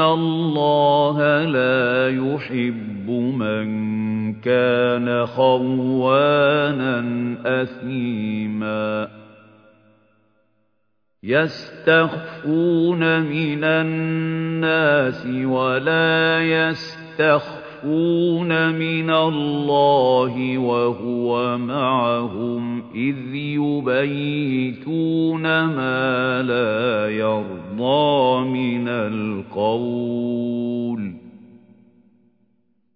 اللَّهَ لَا يُحِبُّ مَن كَانَ خَوَّانًا أَثِيمًا يَسْتَخْفُونَ مِنَ النَّاسِ وَلَا يَسْتَخْفُونَ مِنَ اللَّهِ وَهُوَ مَعَهُمْ إِذْ يُبَيِّتُونَ مَا لَا يَرْضَىٰ مِنَ الْقَوْلِ ۚ.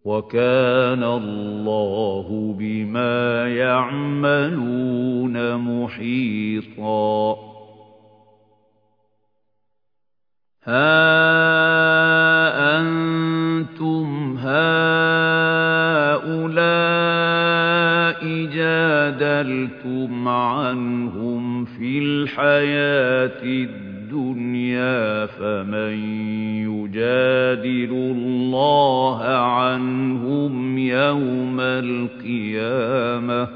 وَكَانَ اللَّهُ بِمَا يَعْمَلُونَ مُحِيطًا. هَا أَنتُمْ هَٰؤُلَاءِ جَادَلْتُمْ عَنْهُمْ فِي الْحَيَاةِ الدُّنْيَا فَمَن يُجَادِلُ اللَّهَ عَنْهُمْ يَوْمَ الْقِيَامَةِ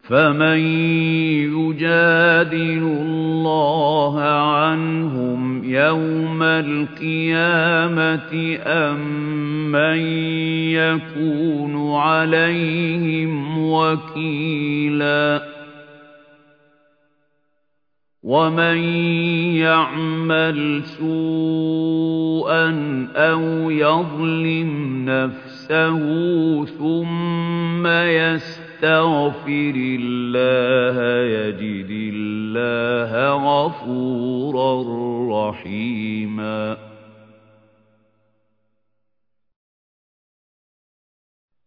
فَمَن يُجَادِلُ اللَّهَ عَنْهُمْ يَوْمَ الْقِيَامَةِ أَم مَّن يَكُونُ عَلَيْهِمْ وَكِيلًا وَمَن يَعْمَلْ سُوءًا أَوْ يَظْلِمْ نَفْسَهُ ثُمَّ يَسْتَغْفِرِ اللَّهَ يَجِدِ اللَّهَ غَفُورًا رَّحِيمًا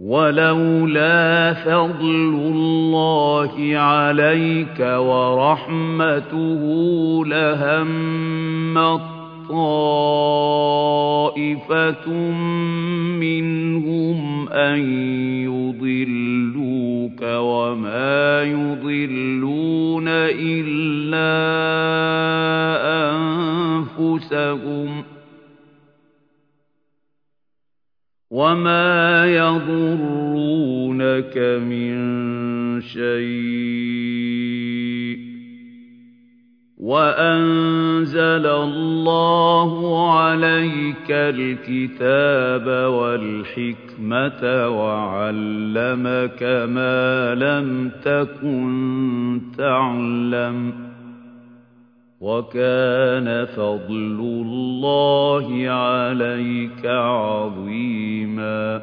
وَلَوْلَا فَضْلُ اللَّهِ عَلَيْكَ وَرَحْمَتُهُ لَهَمَّت طَّائِفَةٌ مِّنْهُمْ أَن يُضِلُّوكَ وَمَا يُضِلُّونَ إِلَّا أَنفُسَهُمْ ۖ وَمَا يَضُرُّونَكَ مِن شَيْءٍ ۚ وَأَنزَلَ اللَّهُ عَلَيْكَ الْكِتَابَ وَالْحِكْمَةَ وَعَلَّمَكَ مَا لَمْ تَكُن تَعْلَمُ ۚ وَكَانَ فَضْلُ اللَّهِ عَلَيْكَ عَظِيمًا.